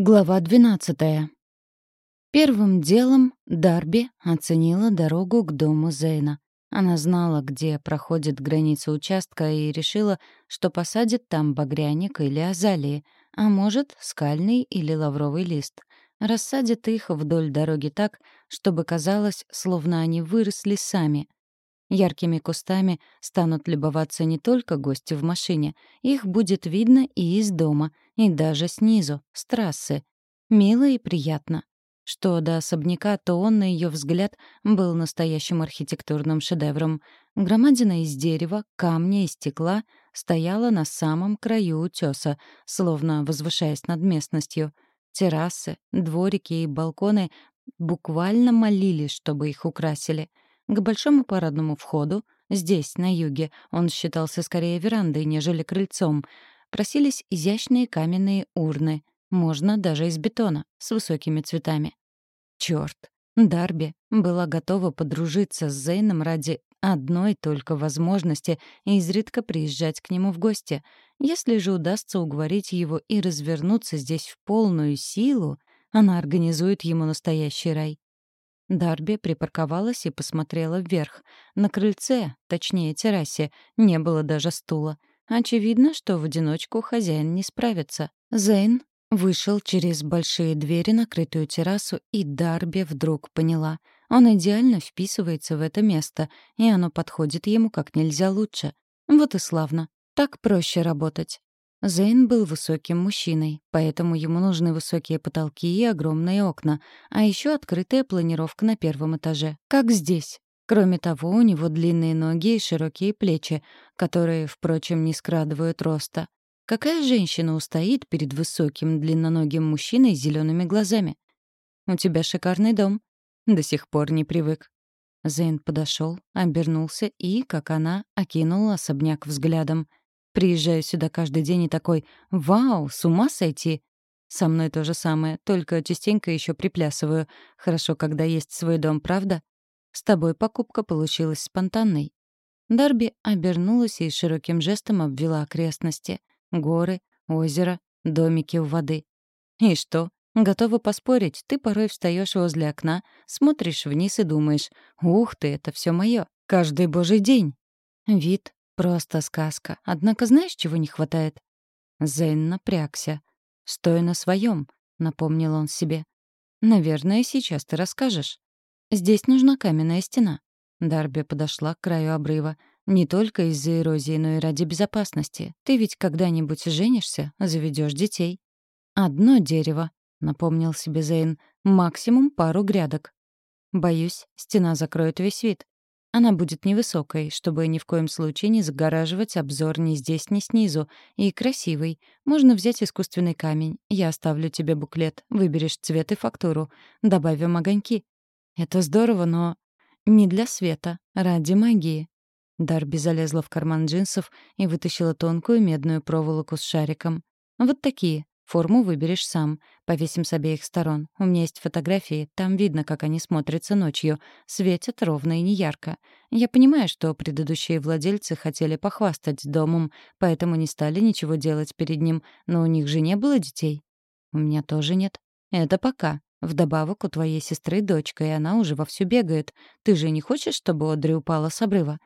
Глава 12. Первым делом Дарби оценила дорогу к дому Зейна. Она знала, где проходит граница участка, и решила, что посадит там багряник или азалии, а может, скальный или лавровый лист. Рассадит их вдоль дороги так, чтобы казалось, словно они выросли сами — Яркими кустами станут любоваться не только гости в машине, их будет видно и из дома, и даже снизу, с трассы. Мило и приятно. Что до особняка, то он, на ее взгляд, был настоящим архитектурным шедевром. Громадина из дерева, камня и стекла стояла на самом краю утеса, словно возвышаясь над местностью. Террасы, дворики и балконы буквально молили, чтобы их украсили — к большому парадному входу, здесь, на юге, он считался скорее верандой, нежели крыльцом, просились изящные каменные урны, можно даже из бетона, с высокими цветами. Чёрт, Дарби была готова подружиться с Зейном ради одной только возможности изредка приезжать к нему в гости. Если же удастся уговорить его и развернуться здесь в полную силу, она организует ему настоящий рай. Дарби припарковалась и посмотрела вверх. На крыльце, точнее террасе, не было даже стула. Очевидно, что в одиночку хозяин не справится. Зейн вышел через большие двери на крытую террасу, и Дарби вдруг поняла. Он идеально вписывается в это место, и оно подходит ему как нельзя лучше. Вот и славно. Так проще работать. Зейн был высоким мужчиной, поэтому ему нужны высокие потолки и огромные окна, а еще открытая планировка на первом этаже, как здесь. Кроме того, у него длинные ноги и широкие плечи, которые, впрочем, не скрадывают роста. Какая женщина устоит перед высоким длинноногим мужчиной с зелеными глазами? «У тебя шикарный дом». До сих пор не привык. Зейн подошел, обернулся и, как она, окинул особняк взглядом — Приезжаю сюда каждый день и такой «Вау, с ума сойти!» Со мной то же самое, только частенько еще приплясываю. Хорошо, когда есть свой дом, правда? С тобой покупка получилась спонтанной. Дарби обернулась и широким жестом обвела окрестности. Горы, озеро, домики у воды. И что? Готова поспорить, ты порой встаешь возле окна, смотришь вниз и думаешь, «Ух ты, это все мое, каждый божий день». Вид, Просто сказка. Однако знаешь, чего не хватает? Зейн напрягся. «Стой на своем, напомнил он себе. «Наверное, сейчас ты расскажешь. Здесь нужна каменная стена». Дарби подошла к краю обрыва. «Не только из-за эрозии, но и ради безопасности. Ты ведь когда-нибудь женишься, заведешь детей». «Одно дерево», — напомнил себе Зейн. «Максимум пару грядок». «Боюсь, стена закроет весь вид. Она будет невысокой, чтобы ни в коем случае не загораживать обзор ни здесь, ни снизу, и красивой. Можно взять искусственный камень. Я оставлю тебе буклет, выберешь цвет и фактуру. Добавим огоньки. Это здорово, но не для света, ради магии. Дарби залезла в карман джинсов и вытащила тонкую медную проволоку с шариком. Вот такие, Форму выберешь сам. Повесим с обеих сторон. У меня есть фотографии, там видно, как они смотрятся ночью. Светят ровно и неярко. Я понимаю, что предыдущие владельцы хотели похвастать домом, поэтому не стали ничего делать перед ним, но у них же не было детей. У меня тоже нет. Это пока. Вдобавок у твоей сестры дочка, и она уже вовсю бегает. Ты же не хочешь, чтобы Одри упала с обрыва?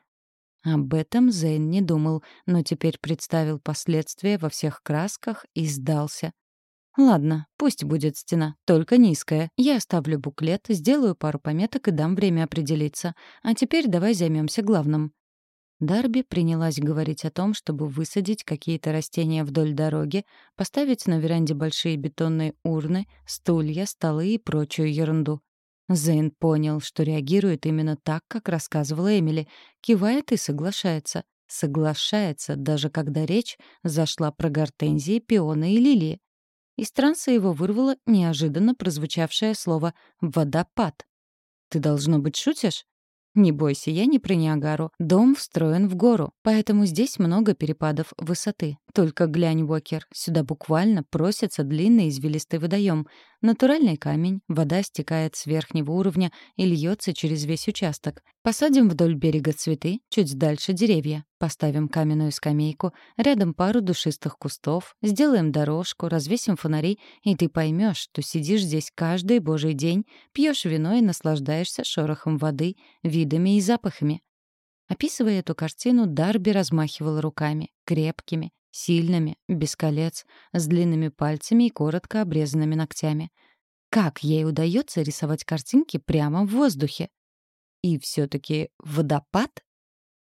Об этом Зейн не думал, но теперь представил последствия во всех красках и сдался. «Ладно, пусть будет стена, только низкая. Я оставлю буклет, сделаю пару пометок и дам время определиться. А теперь давай займемся главным». Дарби принялась говорить о том, чтобы высадить какие-то растения вдоль дороги, поставить на веранде большие бетонные урны, стулья, столы и прочую ерунду. Зейн понял, что реагирует именно так, как рассказывала Эмили. Кивает и соглашается. Соглашается, даже когда речь зашла про гортензии, пионы и лилии. Из транса его вырвало неожиданно прозвучавшее слово «водопад». «Ты, должно быть, шутишь?» Не бойся, я не про Ниагару. Дом встроен в гору, поэтому здесь много перепадов высоты. Только глянь, Уокер, сюда буквально просится длинный извилистый водоем. Натуральный камень, вода стекает с верхнего уровня и льется через весь участок. Посадим вдоль берега цветы, чуть дальше деревья. Поставим каменную скамейку, рядом пару душистых кустов, сделаем дорожку, развесим фонари, и ты поймешь, что сидишь здесь каждый божий день, пьешь вино и наслаждаешься шорохом воды, видами и запахами. Описывая эту картину, Дарби размахивал руками, крепкими, сильными, без колец, с длинными пальцами и коротко обрезанными ногтями. Как ей удается рисовать картинки прямо в воздухе? И все таки водопад?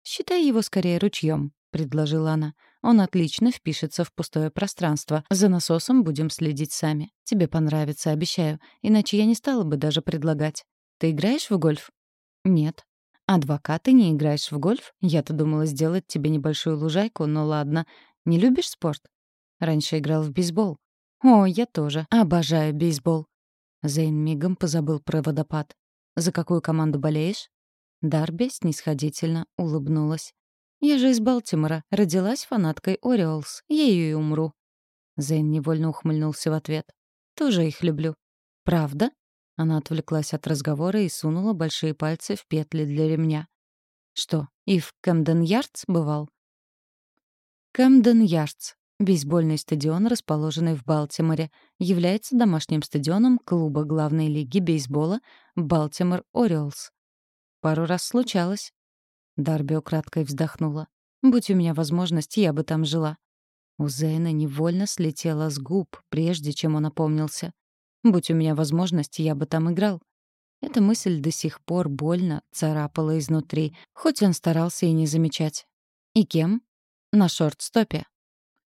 Считай его скорее ручьем, предложила она. Он отлично впишется в пустое пространство. За насосом будем следить сами. Тебе понравится, обещаю. Иначе я не стала бы даже предлагать. Ты играешь в гольф? Нет. Адвокат, ты не играешь в гольф? Я-то думала сделать тебе небольшую лужайку, но ладно. Не любишь спорт? Раньше играл в бейсбол. О, я тоже. Обожаю бейсбол. Зейн мигом позабыл про водопад. За какую команду болеешь? Дарби снисходительно улыбнулась. «Я же из Балтимора, родилась фанаткой Ориолс, ею и умру». Зейн невольно ухмыльнулся в ответ. «Тоже их люблю». «Правда?» Она отвлеклась от разговора и сунула большие пальцы в петли для ремня. «Что, и в Кэмден-Ярдс бывал?» Кэмден-Ярдс Бейсбольный стадион, расположенный в Балтиморе, является домашним стадионом клуба главной лиги бейсбола «Балтимор Ориолс». Пару раз случалось. Дарби украдкой вздохнула. «Будь у меня возможность, я бы там жила». У Зейна невольно слетела с губ, прежде чем он опомнился. «Будь у меня возможность, я бы там играл». Эта мысль до сих пор больно царапала изнутри, хоть он старался и не замечать. «И кем?» «На шорт-стопе».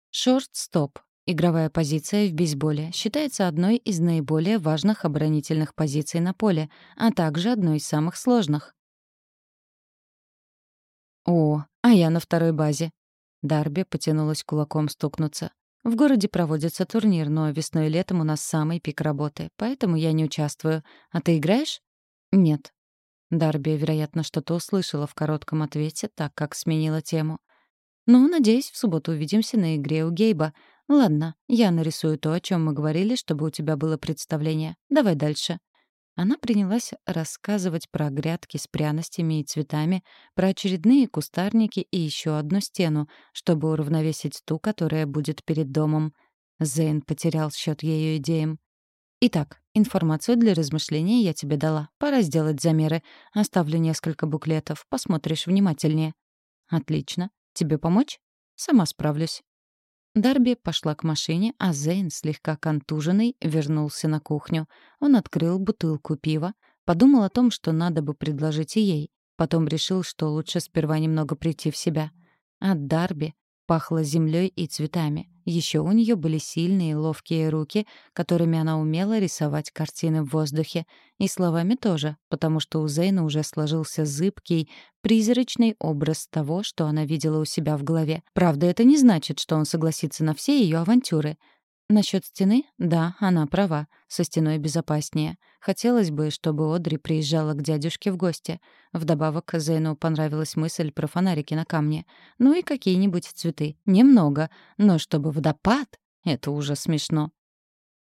Шорт-стоп — игровая позиция в бейсболе, считается одной из наиболее важных оборонительных позиций на поле, а также одной из самых сложных. «О, а я на второй базе». Дарби потянулась кулаком стукнуться. «В городе проводится турнир, но весной и летом у нас самый пик работы, поэтому я не участвую. А ты играешь?» «Нет». Дарби, вероятно, что-то услышала в коротком ответе, так как сменила тему. «Ну, надеюсь, в субботу увидимся на игре у Гейба. Ладно, я нарисую то, о чем мы говорили, чтобы у тебя было представление. Давай дальше». Она принялась рассказывать про грядки с пряностями и цветами, про очередные кустарники и еще одну стену, чтобы уравновесить ту, которая будет перед домом. Зейн потерял счет ее идеям. «Итак, информацию для размышления я тебе дала. Пора сделать замеры. Оставлю несколько буклетов. Посмотришь внимательнее». «Отлично. Тебе помочь?» «Сама справлюсь». Дарби пошла к машине, а Зейн, слегка контуженный, вернулся на кухню. Он открыл бутылку пива, подумал о том, что надо бы предложить и ей. Потом решил, что лучше сперва немного прийти в себя. От Дарби пахло землей и цветами. Еще у нее были сильные ловкие руки, которыми она умела рисовать картины в воздухе. И словами тоже, потому что у Зейна уже сложился зыбкий, призрачный образ того, что она видела у себя в голове. Правда, это не значит, что он согласится на все ее авантюры. Насчет стены? Да, она права. Со стеной безопаснее. Хотелось бы, чтобы Одри приезжала к дядюшке в гости. Вдобавок, Зейну понравилась мысль про фонарики на камне. Ну и какие-нибудь цветы. Немного. Но чтобы водопад — это уже смешно.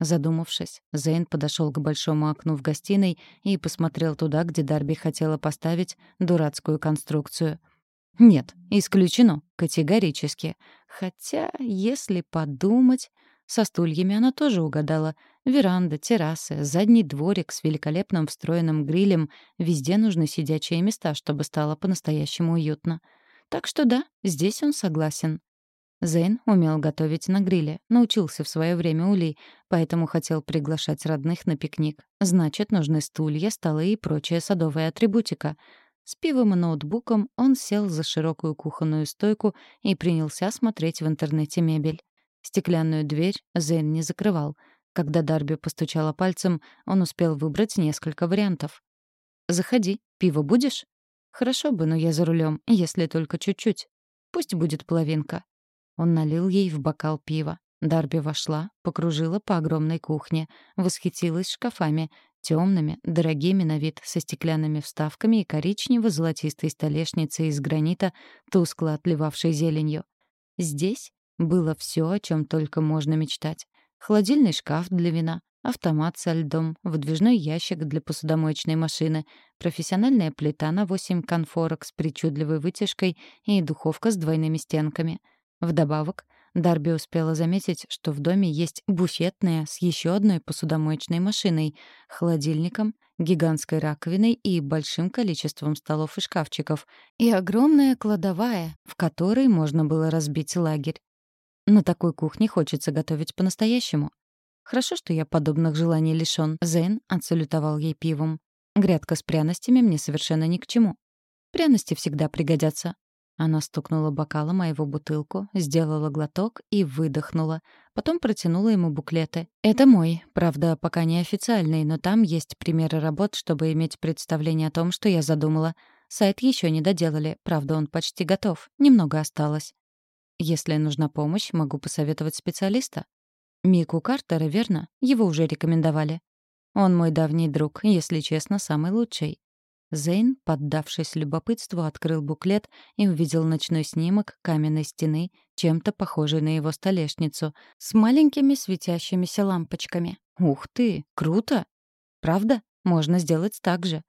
Задумавшись, Зейн подошел к большому окну в гостиной и посмотрел туда, где Дарби хотела поставить дурацкую конструкцию. Нет, исключено, категорически. Хотя, если подумать... Со стульями она тоже угадала. Веранда, террасы, задний дворик с великолепным встроенным грилем. Везде нужны сидячие места, чтобы стало по-настоящему уютно. Так что да, здесь он согласен. Зейн умел готовить на гриле, научился в свое время у Ли, поэтому хотел приглашать родных на пикник. Значит, нужны стулья, столы и прочая садовая атрибутика. С пивом и ноутбуком он сел за широкую кухонную стойку и принялся смотреть в интернете мебель. Стеклянную дверь Зейн не закрывал. Когда Дарби постучала пальцем, он успел выбрать несколько вариантов. «Заходи. Пиво будешь?» «Хорошо бы, но я за рулем, если только чуть-чуть. Пусть будет половинка». Он налил ей в бокал пива. Дарби вошла, покружила по огромной кухне, восхитилась шкафами, темными, дорогими на вид, со стеклянными вставками и коричнево-золотистой столешницей из гранита, тускло отливавшей зеленью. Здесь было все, о чем только можно мечтать. Холодильный шкаф для вина, автомат со льдом, выдвижной ящик для посудомоечной машины, профессиональная плита на 8 конфорок с причудливой вытяжкой и духовка с двойными стенками. Вдобавок, Дарби успела заметить, что в доме есть буфетная с еще одной посудомоечной машиной, холодильником, гигантской раковиной и большим количеством столов и шкафчиков, и огромная кладовая, в которой можно было разбить лагерь. На такой кухне хочется готовить по-настоящему. Хорошо, что я подобных желаний лишён. Зейн отсалютовал ей пивом. Грядка с пряностями мне совершенно ни к чему. Пряности всегда пригодятся. Она стукнула бокалом о его бутылку, сделала глоток и выдохнула. Потом протянула ему буклеты. «Это мой, правда, пока не официальный, но там есть примеры работ, чтобы иметь представление о том, что я задумала. Сайт еще не доделали, правда, он почти готов. Немного осталось. Если нужна помощь, могу посоветовать специалиста. Мику Картера, верно? Его уже рекомендовали. Он мой давний друг, если честно, самый лучший. Зейн, поддавшись любопытству, открыл буклет и увидел ночной снимок каменной стены, чем-то похожей на его столешницу, с маленькими светящимися лампочками. Ух ты, круто! Правда? Можно сделать так же.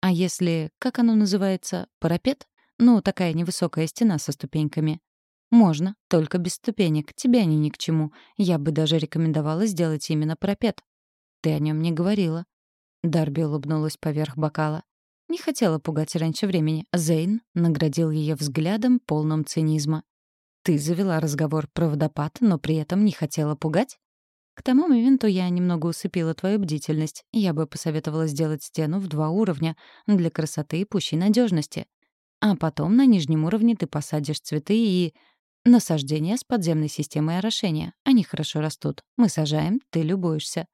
А если, как оно называется, парапет? Ну, такая невысокая стена со ступеньками. Можно, только без ступенек. Тебе они ни к чему. Я бы даже рекомендовала сделать именно парапет. Ты о нем не говорила. Дарби улыбнулась поверх бокала. Не хотела пугать раньше времени. Зейн наградил ее взглядом, полным цинизма. «Ты завела разговор про водопад, но при этом не хотела пугать?» «К тому моменту я немного усыпила твою бдительность. Я бы посоветовала сделать стену в два уровня для красоты и пущей надежности. А потом на нижнем уровне ты посадишь цветы и... Насаждения с подземной системой орошения. Они хорошо растут. Мы сажаем, ты любуешься.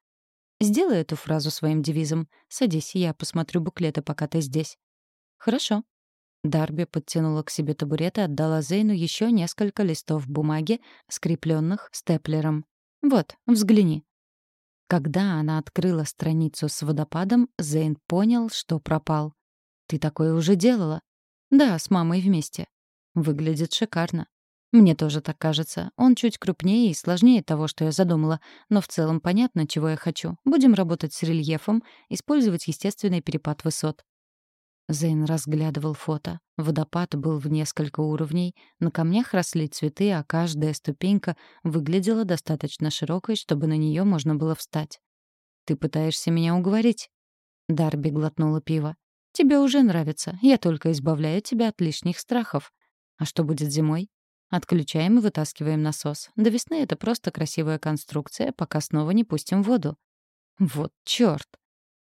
Сделай эту фразу своим девизом. «Садись, я посмотрю буклеты, пока ты здесь». «Хорошо». Дарби подтянула к себе табурет и отдала Зейну еще несколько листов бумаги, скрепленных степлером. «Вот, взгляни». Когда она открыла страницу с водопадом, Зейн понял, что пропал. «Ты такое уже делала?» «Да, с мамой вместе». «Выглядит шикарно. Мне тоже так кажется. Он чуть крупнее и сложнее того, что я задумала, но в целом понятно, чего я хочу. Будем работать с рельефом, использовать естественный перепад высот. Зейн разглядывал фото. Водопад был в несколько уровней, на камнях росли цветы, а каждая ступенька выглядела достаточно широкой, чтобы на нее можно было встать. «Ты пытаешься меня уговорить?» Дарби глотнула пиво. «Тебе уже нравится. Я только избавляю тебя от лишних страхов. А что будет зимой? Отключаем и вытаскиваем насос. До весны это просто красивая конструкция, пока снова не пустим воду. Вот чёрт.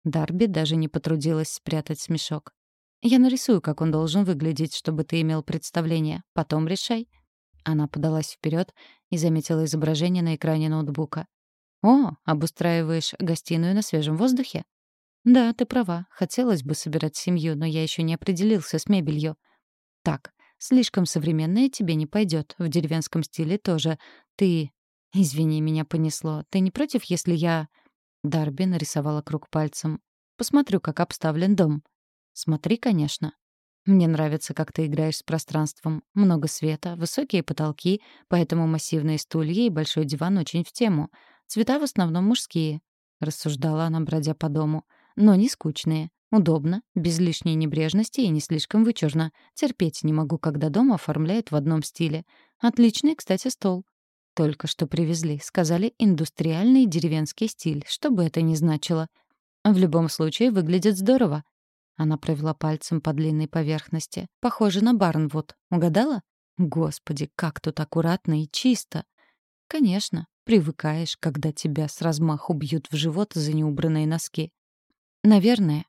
Дарби даже не потрудилась спрятать смешок. Я нарисую, как он должен выглядеть, чтобы ты имел представление. Потом решай. Она подалась вперед и заметила изображение на экране ноутбука. «О, обустраиваешь гостиную на свежем воздухе?» «Да, ты права. Хотелось бы собирать семью, но я еще не определился с мебелью. Так, Слишком современное тебе не пойдет. В деревенском стиле тоже. Ты... Извини, меня понесло. Ты не против, если я...» Дарби нарисовала круг пальцем. «Посмотрю, как обставлен дом». «Смотри, конечно». «Мне нравится, как ты играешь с пространством. Много света, высокие потолки, поэтому массивные стулья и большой диван очень в тему. Цвета в основном мужские», — рассуждала она, бродя по дому. «Но не скучные. Удобно, без лишней небрежности и не слишком вычурно. Терпеть не могу, когда дом оформляют в одном стиле. Отличный, кстати, стол. Только что привезли. Сказали индустриальный деревенский стиль, что бы это ни значило. В любом случае выглядит здорово. Она провела пальцем по длинной поверхности. Похоже на Барнвуд. Угадала? Господи, как тут аккуратно и чисто. Конечно, привыкаешь, когда тебя с размаху бьют в живот за неубранные носки. Наверное,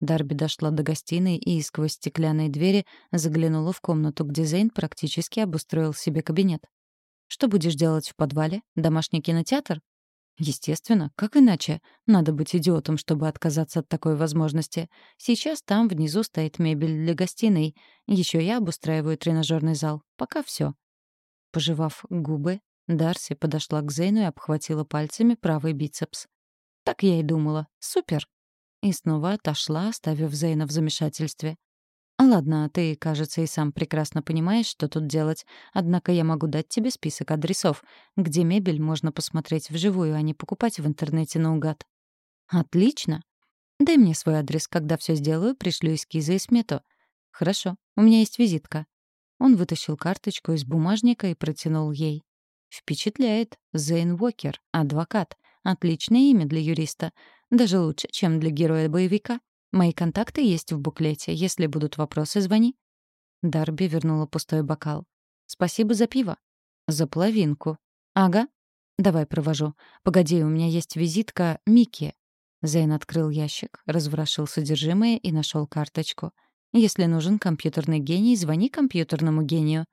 Дарби дошла до гостиной и сквозь стеклянные двери заглянула в комнату, где Зейн практически обустроил себе кабинет. «Что будешь делать в подвале? Домашний кинотеатр?» Естественно, как иначе? Надо быть идиотом, чтобы отказаться от такой возможности. Сейчас там внизу стоит мебель для гостиной. Еще я обустраиваю тренажерный зал. Пока все. Пожевав губы, Дарси подошла к Зейну и обхватила пальцами правый бицепс. Так я и думала. Супер. И снова отошла, оставив Зейна в замешательстве. «Ладно, ты, кажется, и сам прекрасно понимаешь, что тут делать. Однако я могу дать тебе список адресов, где мебель можно посмотреть вживую, а не покупать в интернете наугад». «Отлично. Дай мне свой адрес, когда все сделаю, пришлю эскизы и смету». «Хорошо, у меня есть визитка». Он вытащил карточку из бумажника и протянул ей. «Впечатляет. Зейн Уокер, адвокат. Отличное имя для юриста. Даже лучше, чем для героя-боевика. Мои контакты есть в буклете. Если будут вопросы, звони». Дарби вернула пустой бокал. «Спасибо за пиво». «За половинку». «Ага. Давай провожу. Погоди, у меня есть визитка Микки». Зейн открыл ящик, разворошил содержимое и нашел карточку. «Если нужен компьютерный гений, звони компьютерному гению».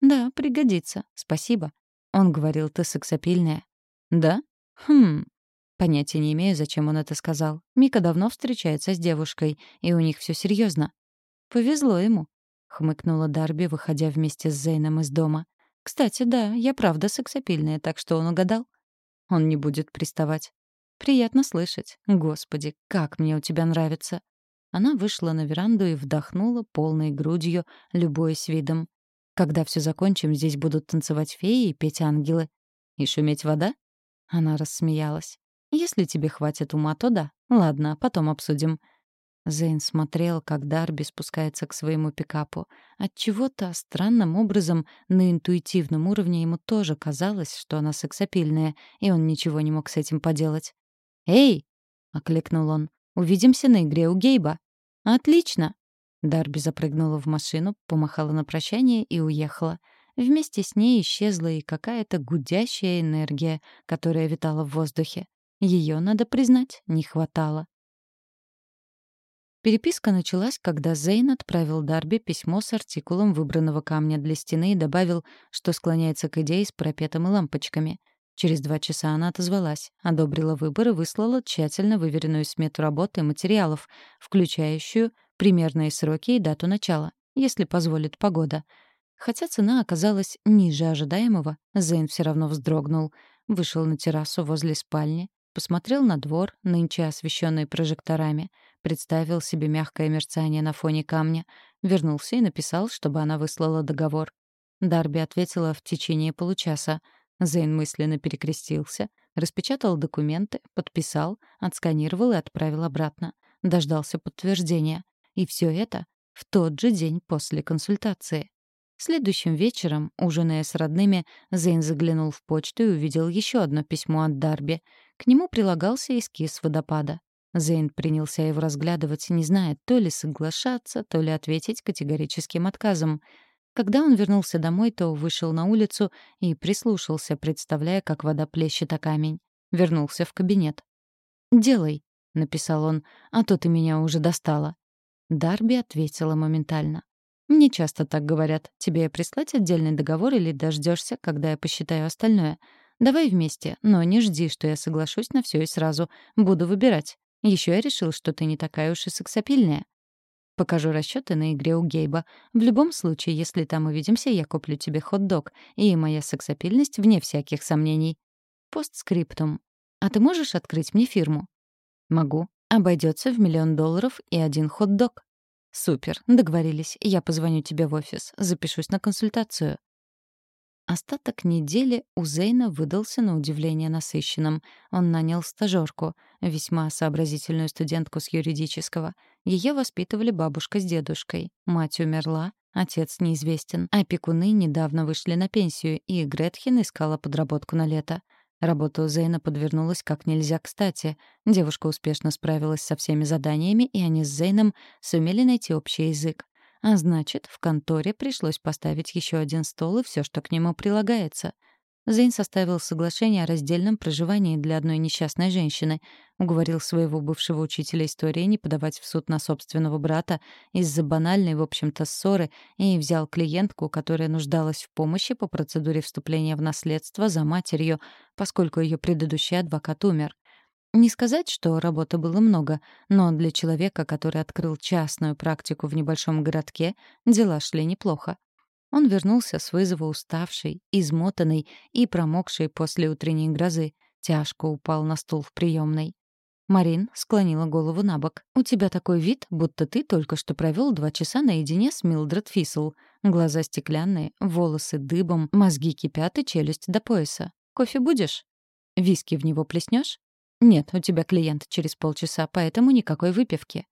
«Да, пригодится. Спасибо». Он говорил, ты сексапильная. «Да? Хм. Понятия не имею, зачем он это сказал. Мика давно встречается с девушкой, и у них все серьезно. Повезло ему, хмыкнула Дарби, выходя вместе с Зейном из дома. Кстати, да, я правда сексапильная, так что он угадал. Он не будет приставать. Приятно слышать. Господи, как мне у тебя нравится. Она вышла на веранду и вдохнула полной грудью, любуясь видом. Когда все закончим, здесь будут танцевать феи и петь ангелы. И шуметь вода? Она рассмеялась. Если тебе хватит ума, то да. Ладно, потом обсудим. Зейн смотрел, как Дарби спускается к своему пикапу. От чего-то странным образом на интуитивном уровне ему тоже казалось, что она сексапильная, и он ничего не мог с этим поделать. «Эй!» — окликнул он. «Увидимся на игре у Гейба». «Отлично!» Дарби запрыгнула в машину, помахала на прощание и уехала. Вместе с ней исчезла и какая-то гудящая энергия, которая витала в воздухе. Ее, надо признать, не хватало. Переписка началась, когда Зейн отправил Дарби письмо с артикулом выбранного камня для стены и добавил, что склоняется к идее с пропетом и лампочками. Через два часа она отозвалась, одобрила выбор и выслала тщательно выверенную смету работы и материалов, включающую примерные сроки и дату начала, если позволит погода. Хотя цена оказалась ниже ожидаемого, Зейн все равно вздрогнул, вышел на террасу возле спальни, Посмотрел на двор, нынче освещенный прожекторами, представил себе мягкое мерцание на фоне камня, вернулся и написал, чтобы она выслала договор. Дарби ответила в течение получаса. Зейн мысленно перекрестился, распечатал документы, подписал, отсканировал и отправил обратно. Дождался подтверждения. И все это в тот же день после консультации. Следующим вечером, ужиная с родными, Зейн заглянул в почту и увидел еще одно письмо от Дарби — к нему прилагался эскиз водопада. Зейн принялся его разглядывать, не зная, то ли соглашаться, то ли ответить категорическим отказом. Когда он вернулся домой, то вышел на улицу и прислушался, представляя, как вода плещет о камень. Вернулся в кабинет. «Делай», — написал он, — «а то ты меня уже достала». Дарби ответила моментально. «Мне часто так говорят. Тебе прислать отдельный договор или дождешься, когда я посчитаю остальное? Давай вместе, но не жди, что я соглашусь на все и сразу. Буду выбирать. Еще я решил, что ты не такая уж и сексапильная. Покажу расчеты на игре у Гейба. В любом случае, если там увидимся, я куплю тебе хот-дог, и моя сексапильность вне всяких сомнений. Постскриптум. А ты можешь открыть мне фирму? Могу. Обойдется в миллион долларов и один хот-дог. Супер, договорились. Я позвоню тебе в офис, запишусь на консультацию. Остаток недели у Зейна выдался на удивление насыщенным. Он нанял стажёрку, весьма сообразительную студентку с юридического. Ее воспитывали бабушка с дедушкой. Мать умерла, отец неизвестен. Опекуны недавно вышли на пенсию, и Гретхен искала подработку на лето. Работа у Зейна подвернулась как нельзя кстати. Девушка успешно справилась со всеми заданиями, и они с Зейном сумели найти общий язык. А значит, в конторе пришлось поставить еще один стол и все, что к нему прилагается. Зейн составил соглашение о раздельном проживании для одной несчастной женщины, уговорил своего бывшего учителя истории не подавать в суд на собственного брата из-за банальной, в общем-то, ссоры и взял клиентку, которая нуждалась в помощи по процедуре вступления в наследство за матерью, поскольку ее предыдущий адвокат умер. Не сказать, что работы было много, но для человека, который открыл частную практику в небольшом городке, дела шли неплохо. Он вернулся с вызова уставший, измотанный и промокший после утренней грозы, тяжко упал на стул в приемной. Марин склонила голову на бок. «У тебя такой вид, будто ты только что провел два часа наедине с Милдред Фисл. Глаза стеклянные, волосы дыбом, мозги кипят и челюсть до пояса. Кофе будешь? Виски в него плеснешь? Нет, у тебя клиент через полчаса, поэтому никакой выпивки».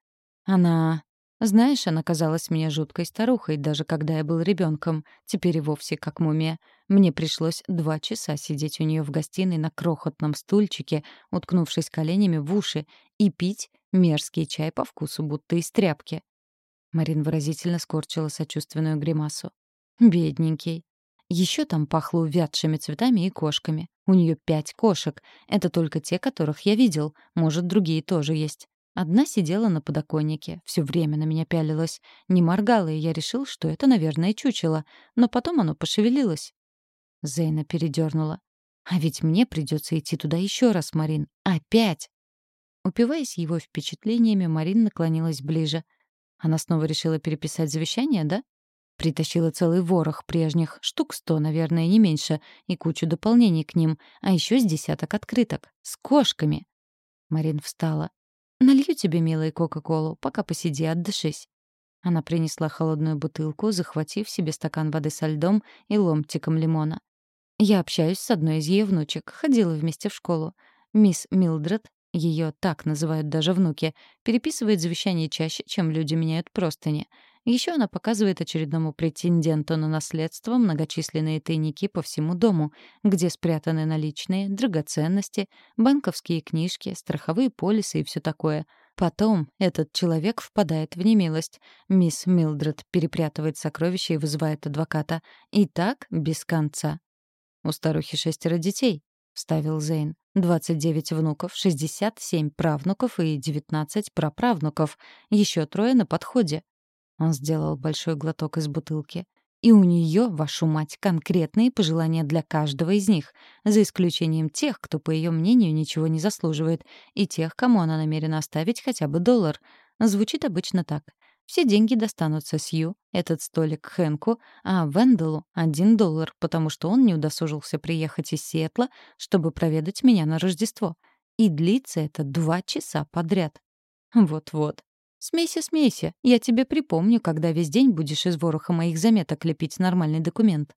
Она знаешь, она казалась мне жуткой старухой, даже когда я был ребенком. Теперь и вовсе как мумия. Мне пришлось два часа сидеть у нее в гостиной на крохотном стульчике, уткнувшись коленями в уши, и пить мерзкий чай по вкусу, будто из тряпки. Марин выразительно скорчила сочувственную гримасу. «Бедненький. Еще там пахло увядшими цветами и кошками. У нее пять кошек. Это только те, которых я видел. Может, другие тоже есть. Одна сидела на подоконнике, все время на меня пялилась. Не моргала, и я решил, что это, наверное, чучело. Но потом оно пошевелилось. Зейна передернула. «А ведь мне придется идти туда еще раз, Марин. Опять!» Упиваясь его впечатлениями, Марин наклонилась ближе. Она снова решила переписать завещание, да? Притащила целый ворох прежних, штук сто, наверное, не меньше, и кучу дополнений к ним, а еще с десяток открыток. С кошками. Марин встала. «Налью тебе, милая, Кока-Колу, пока посиди, отдышись». Она принесла холодную бутылку, захватив себе стакан воды со льдом и ломтиком лимона. Я общаюсь с одной из ее внучек, ходила вместе в школу. Мисс Милдред, ее так называют даже внуки, переписывает завещание чаще, чем люди меняют простыни. Еще она показывает очередному претенденту на наследство многочисленные тайники по всему дому, где спрятаны наличные, драгоценности, банковские книжки, страховые полисы и все такое. Потом этот человек впадает в немилость. Мисс Милдред перепрятывает сокровища и вызывает адвоката. И так без конца. «У старухи шестеро детей», — вставил Зейн. «Двадцать девять внуков, шестьдесят семь правнуков и девятнадцать праправнуков. Еще трое на подходе. Он сделал большой глоток из бутылки. И у нее, вашу мать, конкретные пожелания для каждого из них, за исключением тех, кто, по ее мнению, ничего не заслуживает, и тех, кому она намерена оставить хотя бы доллар. Звучит обычно так. Все деньги достанутся Сью, этот столик Хэнку, а Венделу — один доллар, потому что он не удосужился приехать из Сиэтла, чтобы проведать меня на Рождество. И длится это два часа подряд. Вот-вот. «Смейся, смейся. Я тебе припомню, когда весь день будешь из вороха моих заметок лепить нормальный документ».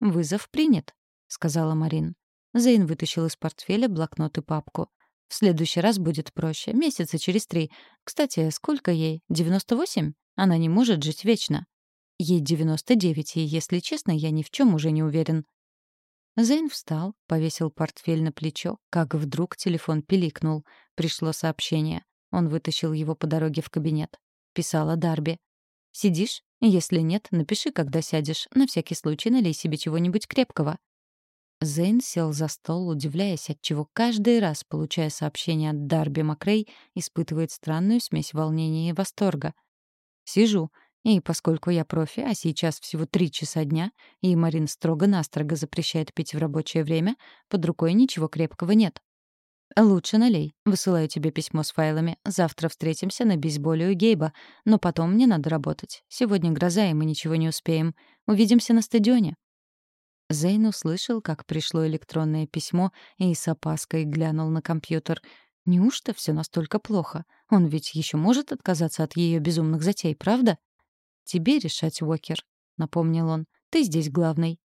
«Вызов принят», — сказала Марин. Зейн вытащил из портфеля блокнот и папку. «В следующий раз будет проще. Месяца через три. Кстати, сколько ей? Девяносто восемь? Она не может жить вечно». Ей девяносто девять, и, если честно, я ни в чем уже не уверен. Зейн встал, повесил портфель на плечо, как вдруг телефон пиликнул. Пришло сообщение. Он вытащил его по дороге в кабинет. Писала Дарби. «Сидишь? Если нет, напиши, когда сядешь. На всякий случай налей себе чего-нибудь крепкого». Зейн сел за стол, удивляясь, отчего каждый раз, получая сообщение от Дарби Макрей, испытывает странную смесь волнения и восторга. «Сижу, и поскольку я профи, а сейчас всего три часа дня, и Марин строго-настрого запрещает пить в рабочее время, под рукой ничего крепкого нет. «Лучше налей. Высылаю тебе письмо с файлами. Завтра встретимся на бейсболе у Гейба. Но потом мне надо работать. Сегодня гроза, и мы ничего не успеем. Увидимся на стадионе». Зейн услышал, как пришло электронное письмо, и с опаской глянул на компьютер. Неужто все настолько плохо? Он ведь еще может отказаться от ее безумных затей, правда? «Тебе решать, Уокер», — напомнил он. «Ты здесь главный».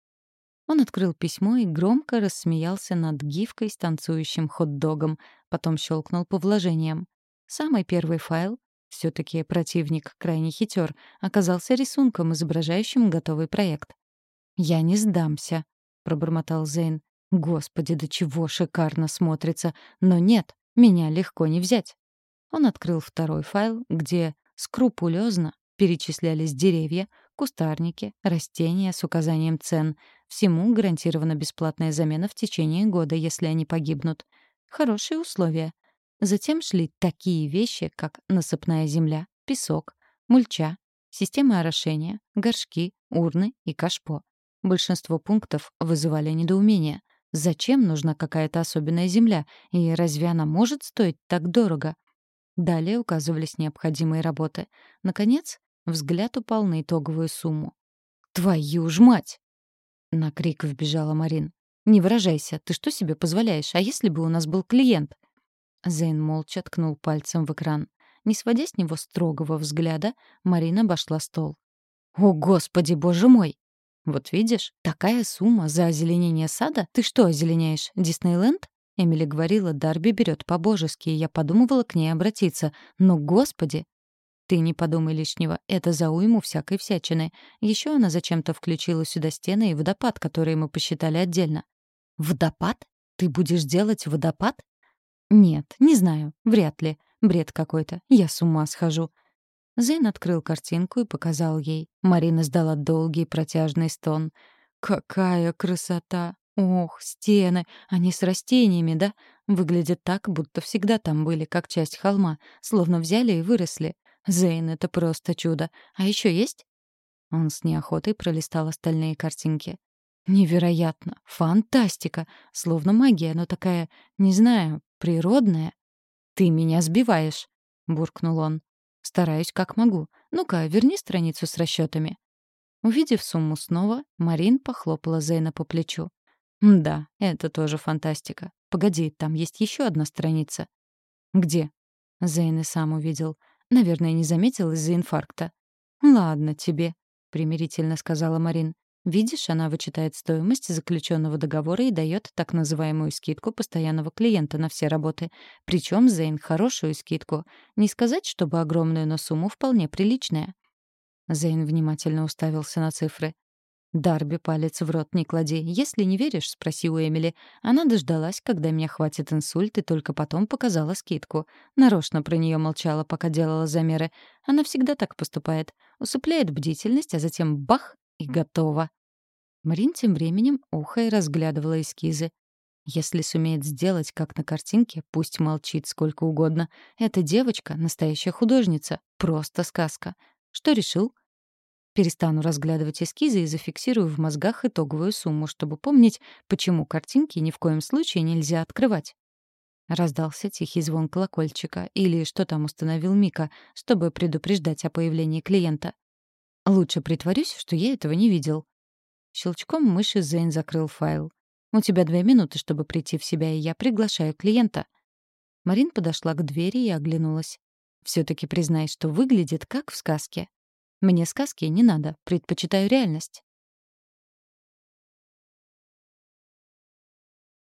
Он открыл письмо и громко рассмеялся над гифкой с танцующим хот-догом, потом щелкнул по вложениям. Самый первый файл, все таки противник крайне хитер, оказался рисунком, изображающим готовый проект. «Я не сдамся», — пробормотал Зейн. «Господи, до чего шикарно смотрится! Но нет, меня легко не взять». Он открыл второй файл, где скрупулезно перечислялись деревья, кустарники, растения с указанием цен. Всему гарантирована бесплатная замена в течение года, если они погибнут. Хорошие условия. Затем шли такие вещи, как насыпная земля, песок, мульча, система орошения, горшки, урны и кашпо. Большинство пунктов вызывали недоумение. Зачем нужна какая-то особенная земля, и разве она может стоить так дорого? Далее указывались необходимые работы. Наконец, Взгляд упал на итоговую сумму. «Твою ж мать!» На крик вбежала Марин. «Не выражайся, ты что себе позволяешь? А если бы у нас был клиент?» Зейн молча ткнул пальцем в экран. Не сводя с него строгого взгляда, Марина обошла стол. «О, господи, боже мой!» «Вот видишь, такая сумма за озеленение сада? Ты что озеленяешь, Диснейленд?» Эмили говорила, Дарби берет по-божески, и я подумывала к ней обратиться. Но, господи! Ты не подумай лишнего, это за уйму всякой всячины. Еще она зачем-то включила сюда стены и водопад, которые мы посчитали отдельно. Водопад? Ты будешь делать водопад? Нет, не знаю, вряд ли. Бред какой-то. Я с ума схожу. Зейн открыл картинку и показал ей. Марина сдала долгий протяжный стон. «Какая красота! Ох, стены! Они с растениями, да? Выглядят так, будто всегда там были, как часть холма, словно взяли и выросли. Зейн, это просто чудо. А еще есть?» Он с неохотой пролистал остальные картинки. «Невероятно! Фантастика! Словно магия, но такая, не знаю, природная». «Ты меня сбиваешь!» — буркнул он. Стараюсь как могу. Ну-ка, верни страницу с расчетами. Увидев сумму снова, Марин похлопала Зейна по плечу. «Да, это тоже фантастика. Погоди, там есть еще одна страница». «Где?» Зейн и сам увидел. Наверное, не заметил из-за инфаркта. «Ладно тебе», — примирительно сказала Марин. Видишь, она вычитает стоимость заключенного договора и дает так называемую скидку постоянного клиента на все работы. Причем Зейн хорошую скидку. Не сказать, чтобы огромную, но сумму вполне приличная. Зейн внимательно уставился на цифры. «Дарби палец в рот не клади. Если не веришь, спроси у Эмили. Она дождалась, когда меня хватит инсульт, и только потом показала скидку. Нарочно про нее молчала, пока делала замеры. Она всегда так поступает. Усыпляет бдительность, а затем бах и готово. Марин тем временем ухо разглядывала эскизы. Если сумеет сделать, как на картинке, пусть молчит сколько угодно. Эта девочка — настоящая художница. Просто сказка. Что решил? Перестану разглядывать эскизы и зафиксирую в мозгах итоговую сумму, чтобы помнить, почему картинки ни в коем случае нельзя открывать. Раздался тихий звон колокольчика, или что там установил Мика, чтобы предупреждать о появлении клиента. Лучше притворюсь, что я этого не видел. Щелчком мыши Зейн закрыл файл. «У тебя две минуты, чтобы прийти в себя, и я приглашаю клиента». Марин подошла к двери и оглянулась. «Все-таки признай, что выглядит как в сказке». «Мне сказки не надо, предпочитаю реальность».